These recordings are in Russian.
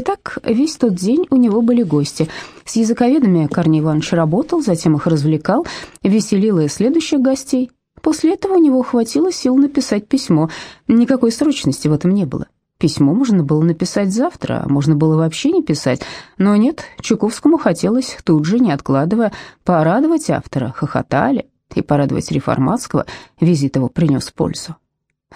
Итак, весь тот день у него были гости. С языковедами Корней Иванович работал, затем их развлекал, веселил и следующих гостей. После этого у него хватило сил написать письмо. Никакой срочности в этом не было. Письмо можно было написать завтра, а можно было вообще не писать. Но нет, Чуковскому хотелось тут же, не откладывая, порадовать автора, хохотали, и порадовать Реформатского визит его принес пользу.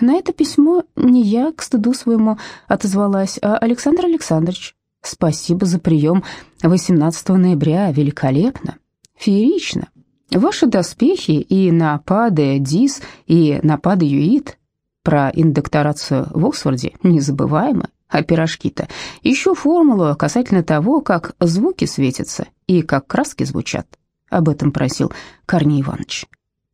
На это письмо не я к стыду своему отозвалась, а Александр Александрович. Спасибо за прием 18 ноября, великолепно, феерично. Ваши доспехи и напады ДИС, и напады ЮИТ про индокторацию в Оксфорде незабываемы. А пирожки-то еще формулу касательно того, как звуки светятся и как краски звучат. Об этом просил Корней Иванович.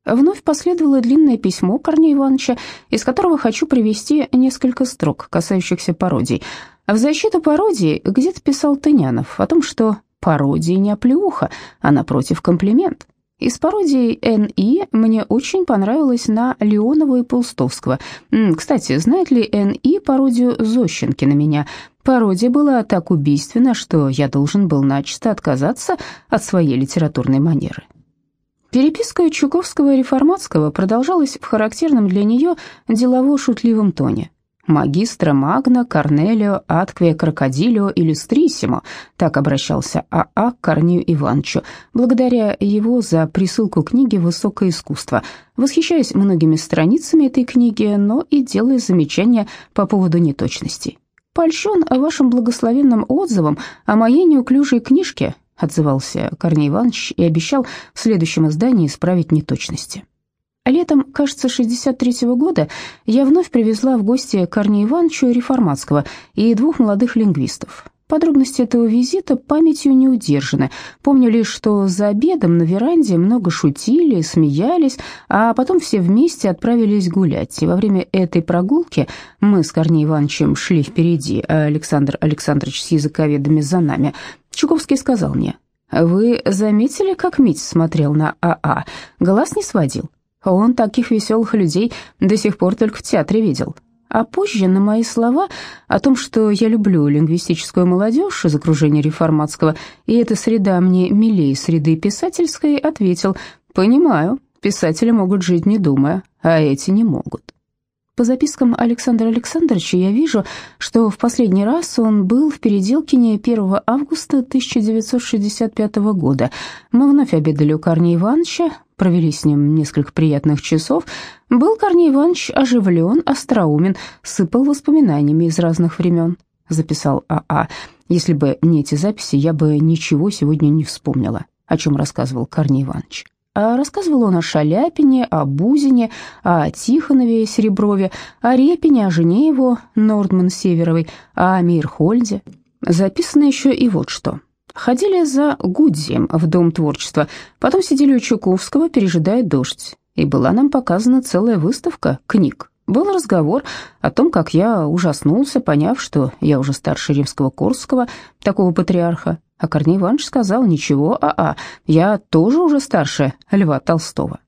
Вновь последовало длинное письмо Корнея Ивановича, из которого хочу привести несколько строк, касающихся пародий. В защиту пародии где-то писал Тынянов о том, что пародия не оплеуха, а напротив комплимент. Из пародии Н.И. мне очень понравилось на Леонова и Полстовского. Кстати, знает ли Н.И. пародию Зощенки на меня? Пародия была так убийственна, что я должен был начисто отказаться от своей литературной манеры. Переписка Чуковского и Реформатского продолжалась в характерном для нее делово-шутливом тоне. «Магистра Магна Корнелио Атквия Крокодилио Иллюстриссимо», так обращался АА а к Корнею Ивановичу, благодаря его за присылку книги «Высокое искусство», восхищаясь многими страницами этой книги, но и делая замечания по поводу неточностей. «Польщен вашим благословенным отзывом о моей неуклюжей книжке», отзывался Корней Иванович и обещал в следующем издании исправить неточности. Летом, кажется, 63-го года я вновь привезла в гости Корнея Ивановича Реформатского и двух молодых лингвистов. Подробности этого визита памятью не удержаны. Помню лишь, что за обедом на веранде много шутили, смеялись, а потом все вместе отправились гулять. И во время этой прогулки мы с Корнеем Ивановичем шли впереди, а Александр Александрович с языковедами за нами. Чуковский сказал мне, «Вы заметили, как Мить смотрел на АА? А? Глаз не сводил. Он таких веселых людей до сих пор только в театре видел». А позже на мои слова о том, что я люблю лингвистическую молодежь из окружения реформатского, и эта среда мне милее среды писательской, ответил, «Понимаю, писатели могут жить не думая, а эти не могут». По запискам Александра Александровича я вижу, что в последний раз он был в Переделкине 1 августа 1965 года. Мы вновь обедали у Корнея Ивановича, провели с ним несколько приятных часов. Был Корней Иванович оживлен, остроумен, сыпал воспоминаниями из разных времен. Записал АА. А. Если бы не эти записи, я бы ничего сегодня не вспомнила, о чем рассказывал Корней Иванович. А рассказывал он о Шаляпине, о Бузине, о Тихонове Сереброве, о Репине, о жене его, Нордман Северовой, о Мирхольде. Записано еще и вот что. Ходили за Гудзием в Дом творчества, потом сидели у Чуковского, пережидая дождь, и была нам показана целая выставка книг. Был разговор о том, как я ужаснулся, поняв, что я уже старше римского Корского, такого патриарха, а Корней Иванович сказал, ничего, а-а, я тоже уже старше Льва Толстого.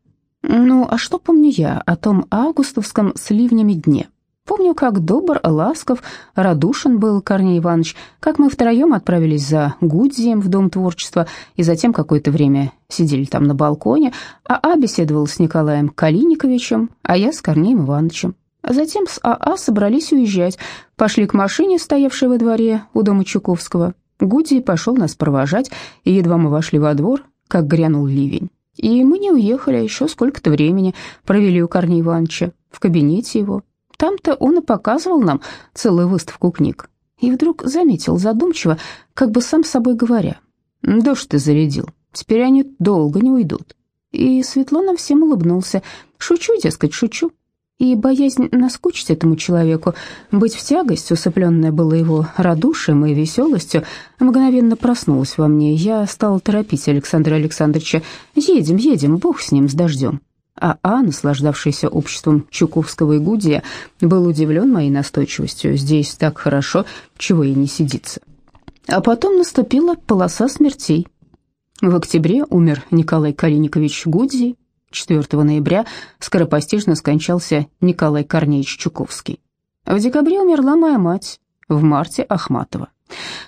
Ну, а что помню я о том августовском с ливнями дне? Помню, как добр, ласков, радушен был Корней Иванович, как мы втроем отправились за Гудзием в Дом творчества, и затем какое-то время сидели там на балконе, а А беседовал с Николаем Калиниковичем, а я с Корнеем Ивановичем. Затем с АА а собрались уезжать, пошли к машине, стоявшей во дворе у дома Чуковского. Гудзи пошел нас провожать, и едва мы вошли во двор, как грянул ливень. И мы не уехали, а еще сколько-то времени провели у Корнея Ивановича, в кабинете его. Там-то он и показывал нам целую выставку книг. И вдруг заметил задумчиво, как бы сам собой говоря, «Дождь ты зарядил, теперь они долго не уйдут». И светло нам всем улыбнулся. «Шучу, дескать, шучу и боязнь наскучить этому человеку, быть в тягость, усыпленная была его радушием и веселостью, мгновенно проснулась во мне. Я стал торопить Александра Александровича. «Едем, едем, бог с ним, с дождем». А А, наслаждавшийся обществом Чуковского и Гудия, был удивлен моей настойчивостью. Здесь так хорошо, чего и не сидится. А потом наступила полоса смертей. В октябре умер Николай Калиникович Гудзий, 4 ноября скоропостижно скончался Николай Корнеевич Чуковский. В декабре умерла моя мать, в марте Ахматова.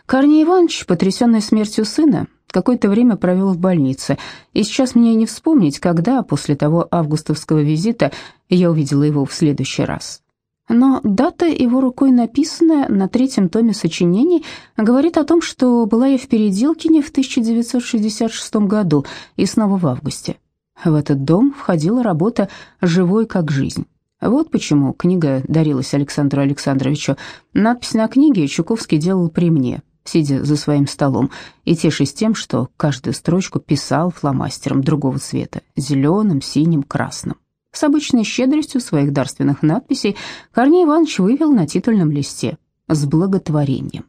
Корней Иванович, потрясенный смертью сына, какое-то время провел в больнице, и сейчас мне не вспомнить, когда после того августовского визита я увидела его в следующий раз. Но дата его рукой написанная на третьем томе сочинений говорит о том, что была я в Переделкине в 1966 году и снова в августе. В этот дом входила работа «Живой как жизнь». Вот почему книга дарилась Александру Александровичу. Надпись на книге Чуковский делал при мне, сидя за своим столом, и тешись тем, что каждую строчку писал фломастером другого цвета – зеленым, синим, красным. С обычной щедростью своих дарственных надписей Корней Иванович вывел на титульном листе «С благотворением».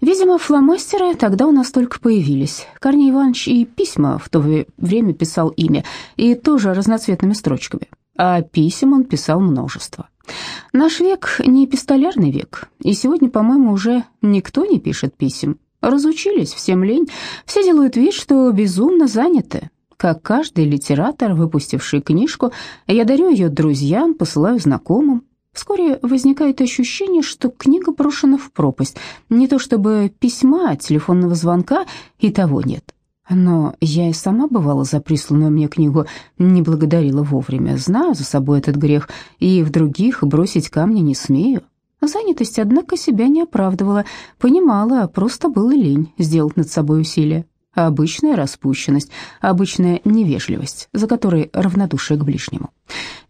Видимо, фломастеры тогда у нас только появились. Корней Иванович и письма в то время писал ими, и тоже разноцветными строчками. А писем он писал множество. Наш век не пистолярный век, и сегодня, по-моему, уже никто не пишет писем. Разучились, всем лень, все делают вид, что безумно заняты. Как каждый литератор, выпустивший книжку, я дарю ее друзьям, посылаю знакомым. Вскоре возникает ощущение, что книга брошена в пропасть. Не то чтобы письма, телефонного звонка и того нет. Но я и сама бывала за присланную мне книгу, не благодарила вовремя, знаю за собой этот грех, и в других бросить камни не смею. Занятость, однако, себя не оправдывала, понимала, просто было лень сделать над собой усилие обычная распущенность, обычная невежливость, за которой равнодушие к ближнему.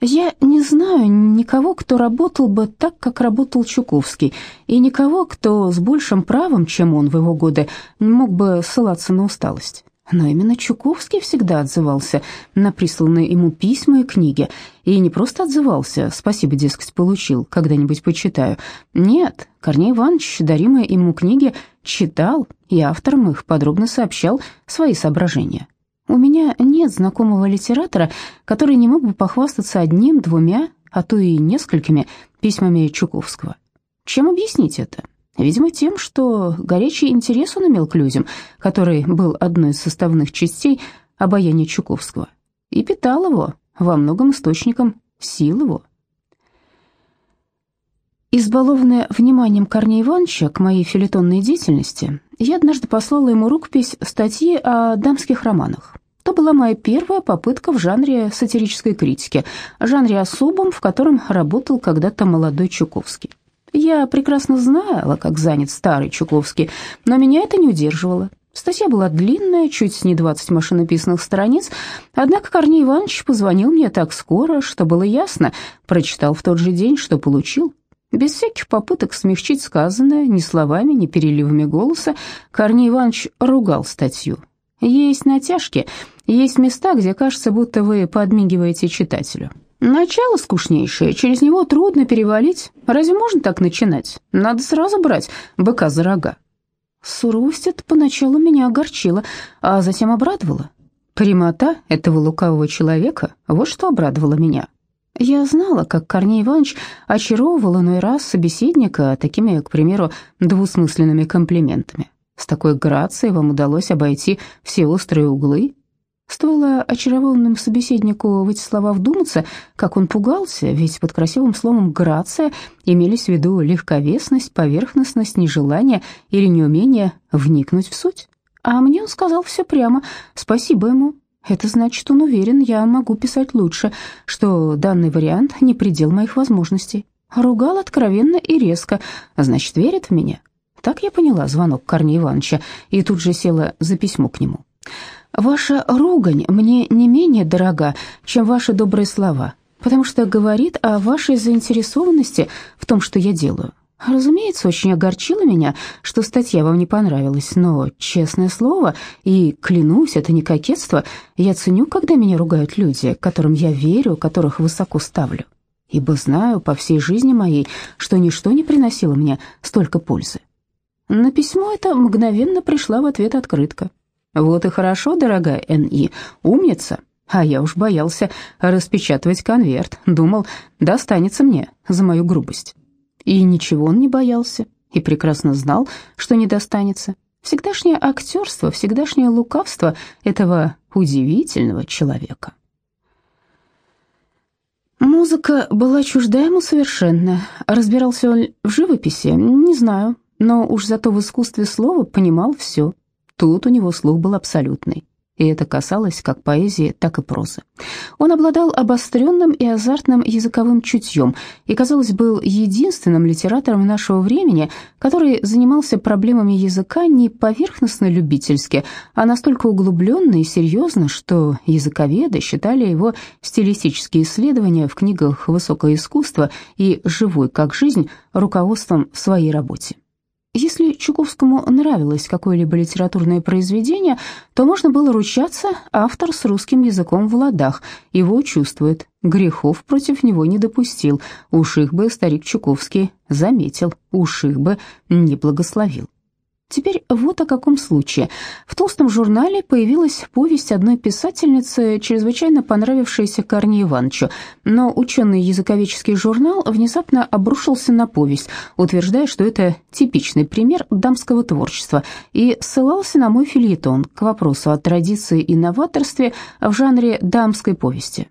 Я не знаю никого, кто работал бы так, как работал Чуковский, и никого, кто с большим правом, чем он в его годы, мог бы ссылаться на усталость. Но именно Чуковский всегда отзывался на присланные ему письма и книги. И не просто отзывался, спасибо, дескать, получил, когда-нибудь почитаю. Нет, Корней Иванович, даримые ему книги, читал, и авторам их подробно сообщал свои соображения. У меня нет знакомого литератора, который не мог бы похвастаться одним, двумя, а то и несколькими письмами Чуковского. Чем объяснить это? Видимо, тем, что горячий интерес он имел к людям, который был одной из составных частей обаяния Чуковского, и питал его во многом источником сил его. Избалованная вниманием Корнея Ивановича к моей филитонной деятельности, я однажды послала ему рукопись статьи о дамских романах. То была моя первая попытка в жанре сатирической критики, жанре особом, в котором работал когда-то молодой Чуковский. Я прекрасно знала, как занят старый Чуковский, но меня это не удерживало. Статья была длинная, чуть не 20 машинописных страниц, однако Корней Иванович позвонил мне так скоро, что было ясно, прочитал в тот же день, что получил. Без всяких попыток смягчить сказанное ни словами, ни переливами голоса, Корней Иванович ругал статью. Есть натяжки, есть места, где кажется, будто вы подмигиваете читателю. Начало скучнейшее, через него трудно перевалить. Разве можно так начинать? Надо сразу брать быка за рога. Суровость это поначалу меня огорчила, а затем обрадовала. Прямота этого лукавого человека, вот что обрадовало меня. Я знала, как Корней Иванович очаровывал иной раз собеседника такими, к примеру, двусмысленными комплиментами. С такой грацией вам удалось обойти все острые углы, Стоило очарованному собеседнику в эти слова вдуматься, как он пугался, ведь под красивым словом «грация» имелись в виду легковесность, поверхностность, нежелание или неумение вникнуть в суть. А мне он сказал все прямо, спасибо ему. Это значит, он уверен, я могу писать лучше, что данный вариант не предел моих возможностей. Ругал откровенно и резко, значит, верит в меня. Так я поняла звонок Корнея Ивановича и тут же села за письмо к нему. Ваша ругань мне не менее дорога, чем ваши добрые слова, потому что говорит о вашей заинтересованности в том, что я делаю. Разумеется, очень огорчило меня, что статья вам не понравилась, но, честное слово, и клянусь, это не кокетство, я ценю, когда меня ругают люди, которым я верю, которых высоко ставлю, ибо знаю по всей жизни моей, что ничто не приносило мне столько пользы. На письмо это мгновенно пришла в ответ открытка. Вот и хорошо, дорогая Н.И., умница. А я уж боялся распечатывать конверт, думал, достанется мне за мою грубость. И ничего он не боялся, и прекрасно знал, что не достанется. Всегдашнее актерство, всегдашнее лукавство этого удивительного человека. Музыка была чужда ему совершенно. Разбирался он в живописи? Не знаю. но уж зато в искусстве слова понимал все. Тут у него слух был абсолютный и это касалось как поэзии, так и прозы. Он обладал обостренным и азартным языковым чутьем и, казалось, был единственным литератором нашего времени, который занимался проблемами языка не поверхностно-любительски, а настолько углубленно и серьезно, что языковеды считали его стилистические исследования в книгах «Высокое искусство» и «Живой как жизнь» руководством своей работе. Если Чуковскому нравилось какое-либо литературное произведение, то можно было ручаться, автор с русским языком в ладах, его чувствует, грехов против него не допустил, уж их бы старик Чуковский заметил, уж их бы не благословил. Теперь вот о каком случае. В толстом журнале появилась повесть одной писательницы, чрезвычайно понравившаяся Корнею Ивановичу, но ученый языковедческий журнал внезапно обрушился на повесть, утверждая, что это типичный пример дамского творчества, и ссылался на мой фильетон к вопросу о традиции и новаторстве в жанре дамской повести.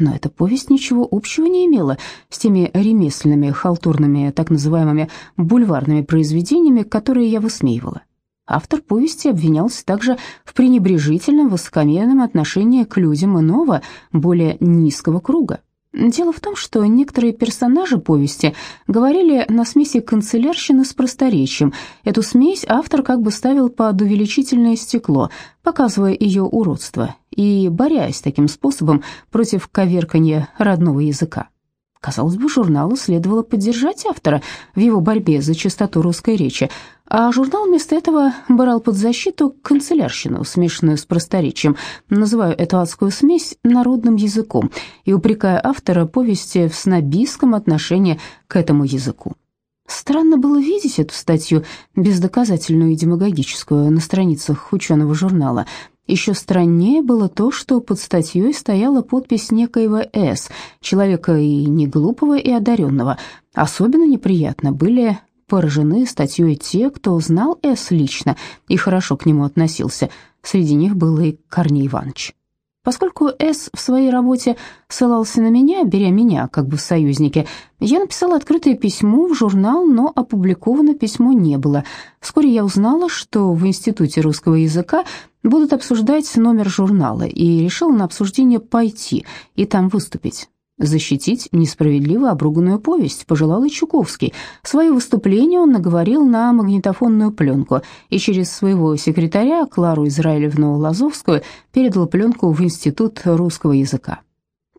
Но эта повесть ничего общего не имела с теми ремесленными, халтурными, так называемыми бульварными произведениями, которые я высмеивала. Автор повести обвинялся также в пренебрежительном, высокомерном отношении к людям иного, более низкого круга. Дело в том, что некоторые персонажи повести говорили на смеси канцелярщины с просторечием. Эту смесь автор как бы ставил под увеличительное стекло, показывая ее уродство и борясь таким способом против коверкания родного языка. Казалось бы, журналу следовало поддержать автора в его борьбе за чистоту русской речи, а журнал вместо этого брал под защиту канцелярщину, смешанную с просторечием, называя эту адскую смесь народным языком и упрекая автора повести в снобистском отношении к этому языку. Странно было видеть эту статью, бездоказательную и демагогическую, на страницах ученого журнала. Еще страннее было то, что под статьей стояла подпись некоего «С», человека и не глупого, и одаренного. Особенно неприятно были поражены статьей те, кто знал «С» лично и хорошо к нему относился. Среди них был и Корней Иванович. Поскольку С в своей работе ссылался на меня, беря меня как бы в союзники, я написала открытое письмо в журнал, но опубликовано письмо не было. Вскоре я узнала, что в Институте русского языка будут обсуждать номер журнала, и решила на обсуждение пойти и там выступить. Защитить несправедливо обруганную повесть пожелал и Чуковский. Свое выступление он наговорил на магнитофонную пленку и через своего секретаря Клару Израилевну Лазовскую передал пленку в Институт русского языка.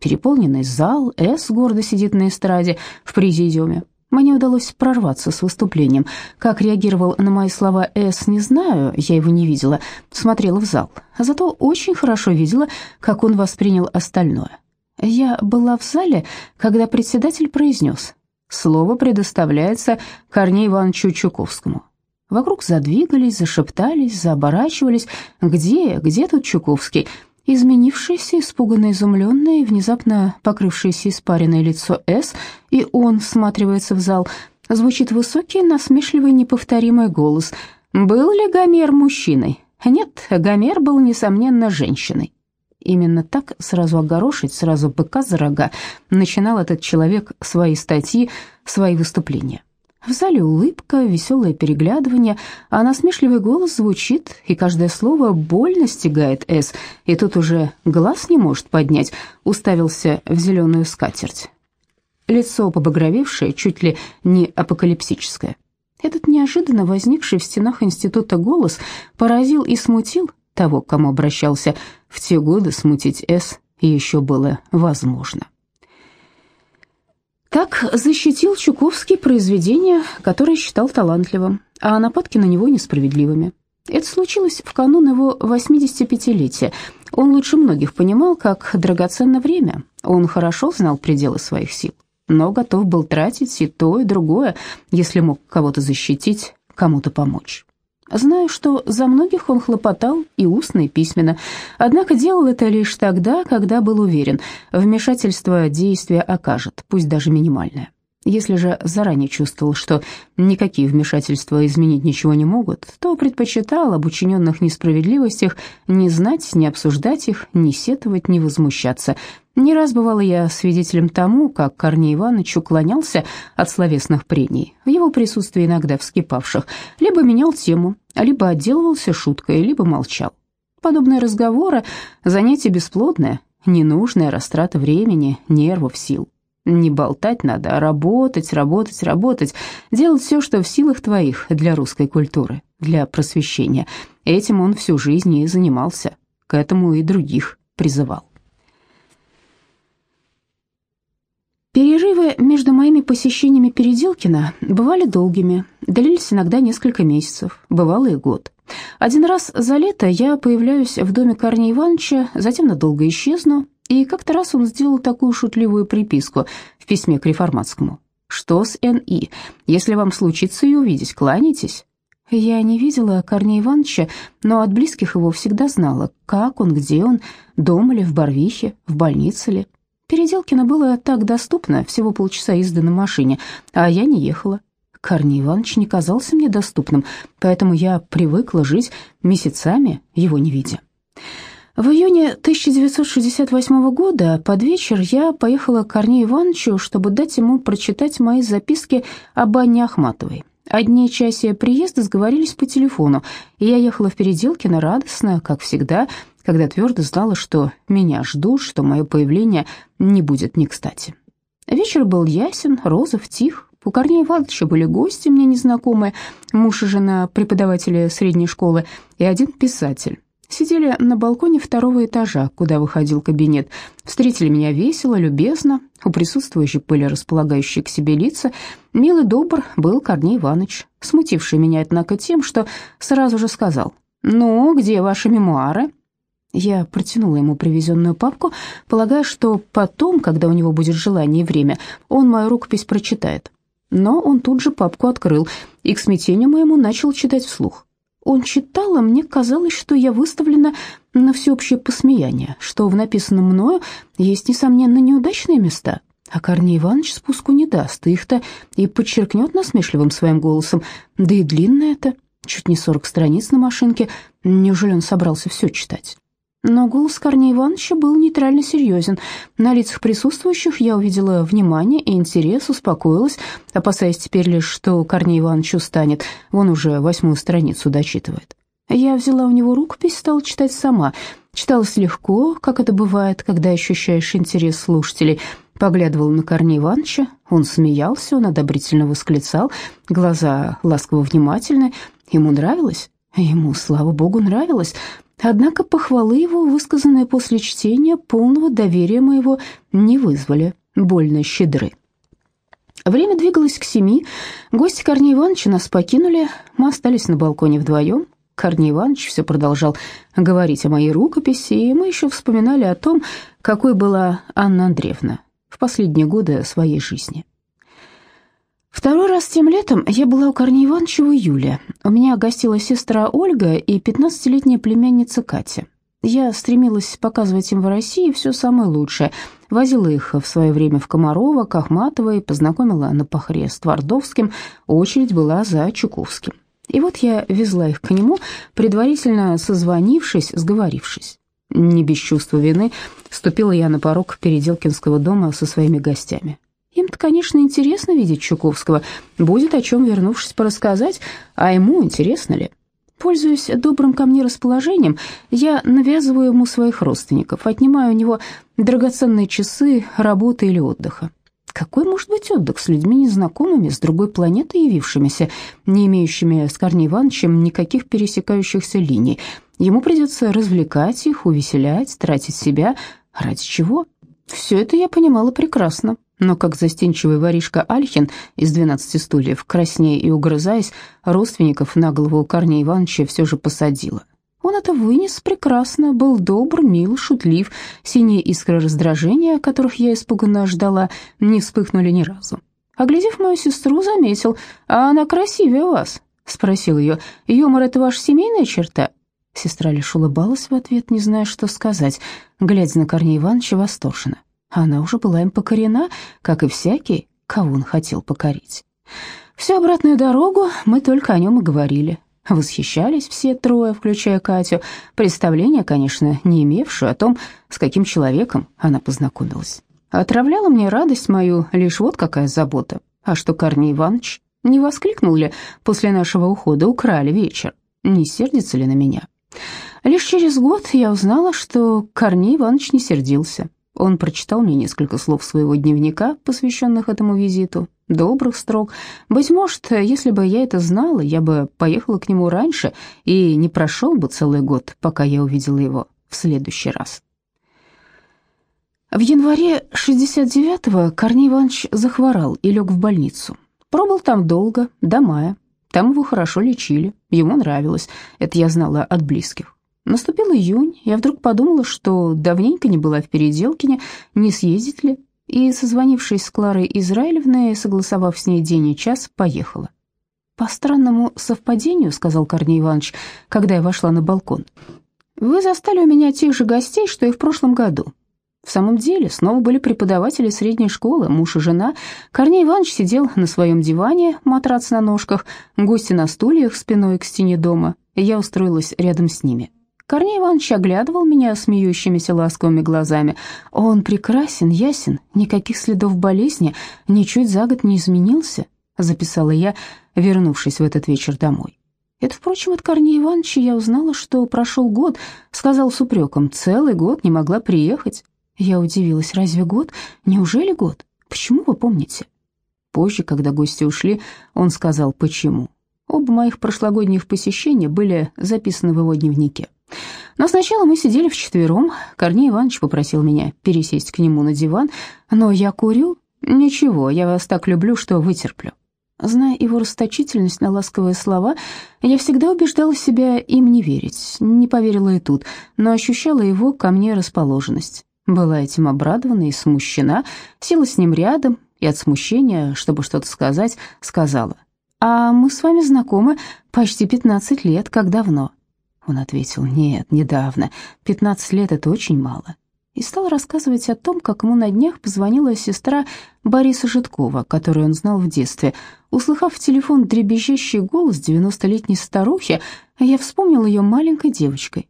Переполненный зал, С гордо сидит на эстраде в президиуме. Мне удалось прорваться с выступлением. Как реагировал на мои слова С, не знаю, я его не видела, смотрела в зал. Зато очень хорошо видела, как он воспринял остальное. Я была в зале, когда председатель произнес «Слово предоставляется Корнею Ивановичу Чуковскому». Вокруг задвигались, зашептались, заоборачивались. «Где? Где тут Чуковский?» Изменившееся, испуганно изумленное, внезапно покрывшееся испаренное лицо С, и он всматривается в зал. Звучит высокий, насмешливый, неповторимый голос. «Был ли Гомер мужчиной?» «Нет, Гомер был, несомненно, женщиной». Именно так, сразу огорошить, сразу быка за рога, начинал этот человек свои статьи, свои выступления. В зале улыбка, веселое переглядывание, а насмешливый голос звучит, и каждое слово больно стигает С, и тут уже глаз не может поднять, уставился в зеленую скатерть. Лицо побагровевшее, чуть ли не апокалипсическое. Этот неожиданно возникший в стенах института голос поразил и смутил того, к кому обращался в те годы, смутить С еще было возможно. Так защитил Чуковский произведение, которое считал талантливым, а нападки на него несправедливыми. Это случилось в канун его 85-летия. Он лучше многих понимал, как драгоценно время. Он хорошо знал пределы своих сил, но готов был тратить и то, и другое, если мог кого-то защитить, кому-то помочь. Знаю, что за многих он хлопотал и устно, и письменно, однако делал это лишь тогда, когда был уверен, вмешательство действия окажет, пусть даже минимальное. Если же заранее чувствовал, что никакие вмешательства изменить ничего не могут, то предпочитал об учиненных несправедливостях не знать, не обсуждать их, не сетовать, не возмущаться. Не раз бывала я свидетелем тому, как Корней Иванович уклонялся от словесных прений, в его присутствии иногда вскипавших, либо менял тему, либо отделывался шуткой, либо молчал. Подобные разговоры – занятие бесплодное, ненужная растрата времени, нервов, сил. Не болтать надо, а работать, работать, работать, делать все, что в силах твоих для русской культуры, для просвещения. Этим он всю жизнь и занимался, к этому и других призывал. Перерывы между моими посещениями Переделкина бывали долгими, длились иногда несколько месяцев, бывало и год. Один раз за лето я появляюсь в доме Корнея Ивановича, затем надолго исчезну, и как-то раз он сделал такую шутливую приписку в письме к реформатскому. «Что с Н.И.? Если вам случится ее увидеть, кланяйтесь». Я не видела Корнея Ивановича, но от близких его всегда знала, как он, где он, дома ли, в Барвихе, в больнице ли. Переделкино было так доступно, всего полчаса езды на машине, а я не ехала. Корней Иванович не казался мне доступным, поэтому я привыкла жить месяцами, его не видя. В июне 1968 года под вечер я поехала к Корнею Ивановичу, чтобы дать ему прочитать мои записки об Анне Ахматовой. О дне часе приезда сговорились по телефону, и я ехала в Переделкино радостно, как всегда, когда твердо знала, что меня ждут, что мое появление не будет не кстати. Вечер был ясен, розов, тих. У Корнея Ивановича были гости мне незнакомые, муж и жена преподаватели средней школы и один писатель. Сидели на балконе второго этажа, куда выходил кабинет. Встретили меня весело, любезно. У присутствующих были располагающие к себе лица. Милый добр был Корней Иванович, смутивший меня, однако, тем, что сразу же сказал «Ну, где ваши мемуары?» Я протянула ему привезенную папку, полагая, что потом, когда у него будет желание и время, он мою рукопись прочитает. Но он тут же папку открыл и к смятению моему начал читать вслух. Он читал, а мне казалось, что я выставлена на всеобщее посмеяние, что в написанном мною есть, несомненно, неудачные места, а Корней Иванович спуску не даст, их-то и подчеркнет насмешливым своим голосом, да и длинно это, чуть не сорок страниц на машинке, неужели он собрался все читать? Но голос Корнея Ивановича был нейтрально серьезен. На лицах присутствующих я увидела внимание и интерес, успокоилась, опасаясь теперь лишь, что Корней Иванович устанет. Вон уже восьмую страницу дочитывает. Я взяла у него рукопись, стала читать сама. Читалось легко, как это бывает, когда ощущаешь интерес слушателей. Поглядывала на Корнея Ивановича, он смеялся, он одобрительно восклицал, глаза ласково внимательны. Ему нравилось? Ему, слава богу, нравилось. Однако похвалы его, высказанные после чтения, полного доверия моего не вызвали, больно щедры. Время двигалось к семи, гости Корнея Ивановича нас покинули, мы остались на балконе вдвоем. Корней Иванович все продолжал говорить о моей рукописи, и мы еще вспоминали о том, какой была Анна Андреевна в последние годы своей жизни. Второй раз тем летом я была у Корнея Ивановича в июле. У меня гостила сестра Ольга и 15-летняя племянница Катя. Я стремилась показывать им в России все самое лучшее. Возила их в свое время в Комарова, к Ахматовой, познакомила на Пахре с Твардовским. Очередь была за Чуковским. И вот я везла их к нему, предварительно созвонившись, сговорившись. Не без чувства вины ступила я на порог Переделкинского дома со своими гостями. Им-то, конечно, интересно видеть Чуковского, будет о чем, вернувшись, порассказать, а ему интересно ли? Пользуясь добрым ко мне расположением, я навязываю ему своих родственников, отнимаю у него драгоценные часы работы или отдыха. Какой может быть отдых с людьми незнакомыми, с другой планеты явившимися, не имеющими с Корней Ивановичем никаких пересекающихся линий? Ему придется развлекать их, увеселять, тратить себя. Ради чего? Все это я понимала прекрасно но как застенчивый воришка Альхин из «Двенадцати стульев», краснея и угрызаясь, родственников на голову Корнея Ивановича все же посадила. Он это вынес прекрасно, был добр, мил, шутлив. Синие искры раздражения, которых я испуганно ждала, не вспыхнули ни разу. Оглядев мою сестру, заметил, «А она красивее вас?» — спросил ее. «Юмор — это ваша семейная черта?» Сестра лишь улыбалась в ответ, не зная, что сказать, глядя на Корнея Ивановича восторженно. Она уже была им покорена, как и всякий, кого он хотел покорить. Всю обратную дорогу мы только о нем и говорили. Восхищались все трое, включая Катю, представления, конечно, не имевшую о том, с каким человеком она познакомилась. Отравляла мне радость мою лишь вот какая забота. А что Корней Иванович? Не воскликнул ли после нашего ухода «украли вечер»? Не сердится ли на меня? Лишь через год я узнала, что Корней Иванович не сердился. Он прочитал мне несколько слов своего дневника, посвященных этому визиту, добрых строк. Быть может, если бы я это знала, я бы поехала к нему раньше и не прошел бы целый год, пока я увидела его в следующий раз. В январе 69-го Корней Иванович захворал и лег в больницу. Пробыл там долго, до мая. Там его хорошо лечили, ему нравилось, это я знала от близких. Наступил июнь, я вдруг подумала, что давненько не была в Переделкине, не съездить ли, и, созвонившись с Кларой Израилевной, согласовав с ней день и час, поехала. «По странному совпадению», — сказал Корней Иванович, когда я вошла на балкон, — «вы застали у меня тех же гостей, что и в прошлом году. В самом деле, снова были преподаватели средней школы, муж и жена. Корней Иванович сидел на своем диване, матрац на ножках, гости на стульях спиной к стене дома. Я устроилась рядом с ними. Корней Иванович оглядывал меня смеющимися ласковыми глазами. Он прекрасен, ясен, никаких следов болезни, ничуть за год не изменился, записала я, вернувшись в этот вечер домой. Это, впрочем, от Корнея Ивановича я узнала, что прошел год, сказал с упреком, целый год не могла приехать. Я удивилась, разве год? Неужели год? Почему вы помните? Позже, когда гости ушли, он сказал, почему. Оба моих прошлогодних посещения были записаны в его дневнике. Но сначала мы сидели вчетвером. Корней Иванович попросил меня пересесть к нему на диван, но я курю. Ничего, я вас так люблю, что вытерплю. Зная его расточительность на ласковые слова, я всегда убеждала себя им не верить. Не поверила и тут, но ощущала его ко мне расположенность. Была этим обрадована и смущена, села с ним рядом и от смущения, чтобы что-то сказать, сказала. «А мы с вами знакомы почти 15 лет, как давно?» Он ответил, «Нет, недавно. 15 лет — это очень мало». И стал рассказывать о том, как ему на днях позвонила сестра Бориса Житкова, которую он знал в детстве. Услыхав в телефон дребезжащий голос девяностолетней старухи, я вспомнил ее маленькой девочкой.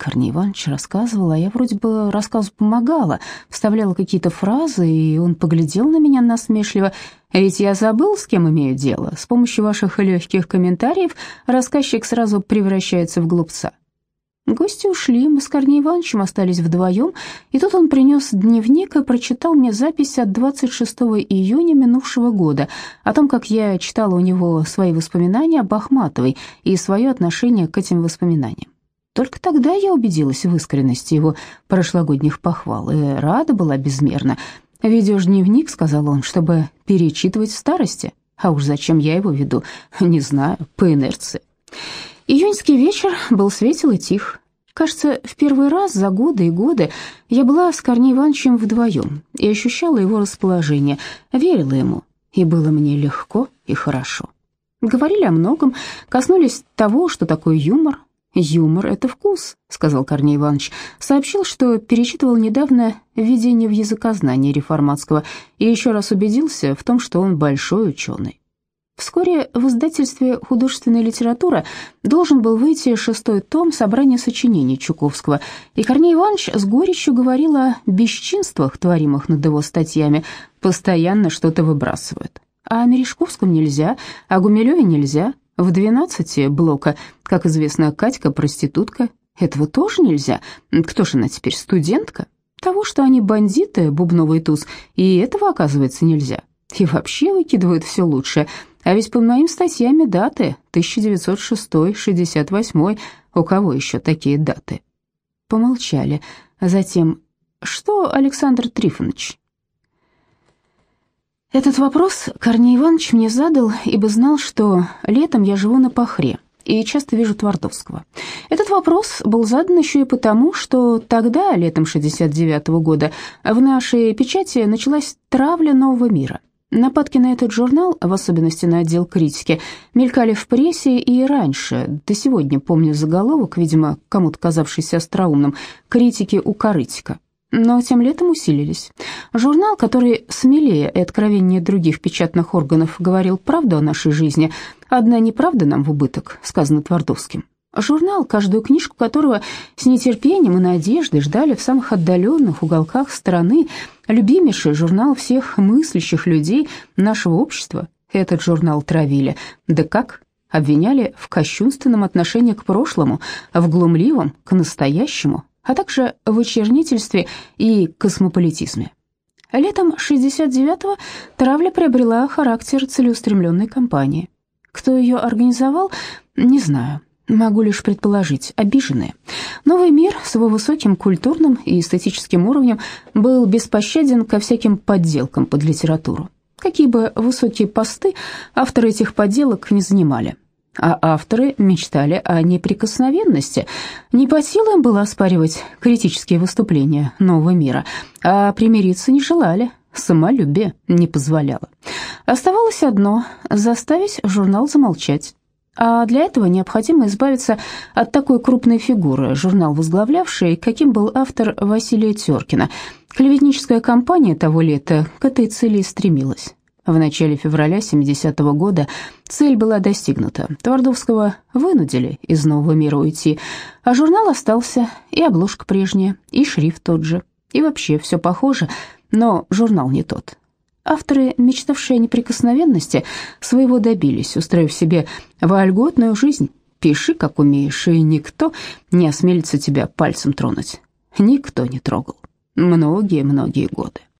Корней Иванович рассказывал, а я вроде бы рассказу помогала, вставляла какие-то фразы, и он поглядел на меня насмешливо. «Ведь я забыл, с кем имею дело. С помощью ваших легких комментариев рассказчик сразу превращается в глупца». Гости ушли, мы с Корней Ивановичем остались вдвоем, и тут он принес дневник и прочитал мне запись от 26 июня минувшего года о том, как я читала у него свои воспоминания об Ахматовой и свое отношение к этим воспоминаниям. Только тогда я убедилась в искренности его прошлогодних похвал и рада была безмерно. «Ведешь дневник», — сказал он, — «чтобы перечитывать в старости. А уж зачем я его веду, не знаю, по инерции». Июньский вечер был светел и тих. Кажется, в первый раз за годы и годы я была с Корней Ивановичем вдвоем и ощущала его расположение, верила ему, и было мне легко и хорошо. Говорили о многом, коснулись того, что такое юмор, «Юмор — это вкус», — сказал Корней Иванович. Сообщил, что перечитывал недавно «Введение в языкознание реформатского» и еще раз убедился в том, что он большой ученый. Вскоре в издательстве «Художественная литература» должен был выйти шестой том собрания сочинений Чуковского, и Корней Иванович с горечью говорил о бесчинствах, творимых над его статьями, постоянно что-то выбрасывают. А о Мережковском нельзя, о Гумилеве нельзя, в двенадцати блока, как известно, Катька проститутка. Этого тоже нельзя. Кто же она теперь, студентка? Того, что они бандиты, бубновый туз, и этого, оказывается, нельзя. И вообще выкидывают все лучшее. А ведь по моим статьям даты 1906, 68, у кого еще такие даты? Помолчали. Затем, что, Александр Трифонович, этот вопрос Корней Иванович мне задал, ибо знал, что летом я живу на Пахре и часто вижу Твардовского. Этот вопрос был задан еще и потому, что тогда, летом 69 -го года, в нашей печати началась травля нового мира. Нападки на этот журнал, в особенности на отдел критики, мелькали в прессе и раньше. До сегодня помню заголовок, видимо, кому-то казавшийся остроумным, «Критики у Корытика». Но тем летом усилились. Журнал, который смелее и откровеннее других печатных органов говорил правду о нашей жизни, одна неправда нам в убыток, сказано Твардовским. Журнал, каждую книжку которого с нетерпением и надеждой ждали в самых отдаленных уголках страны, любимейший журнал всех мыслящих людей нашего общества. Этот журнал травили. Да как? Обвиняли в кощунственном отношении к прошлому, в глумливом к настоящему, а также в очернительстве и космополитизме. Летом 69-го травля приобрела характер целеустремленной кампании. Кто ее организовал, не знаю. Могу лишь предположить, обиженные. Новый мир с его высоким культурным и эстетическим уровнем был беспощаден ко всяким подделкам под литературу. Какие бы высокие посты авторы этих подделок не занимали. А авторы мечтали о неприкосновенности. Не по силам было оспаривать критические выступления нового мира, а примириться не желали, самолюбие не позволяло. Оставалось одно – заставить журнал замолчать. А для этого необходимо избавиться от такой крупной фигуры, журнал возглавлявший, каким был автор Василия Теркина. Клеветническая кампания того лета к этой цели стремилась. В начале февраля 70-го года цель была достигнута. Твардовского вынудили из нового мира уйти, а журнал остался, и обложка прежняя, и шрифт тот же, и вообще все похоже, но журнал не тот. Авторы, мечтавшие о неприкосновенности, своего добились, устроив себе вольготную жизнь. Пиши, как умеешь, и никто не осмелится тебя пальцем тронуть. Никто не трогал. Многие-многие годы.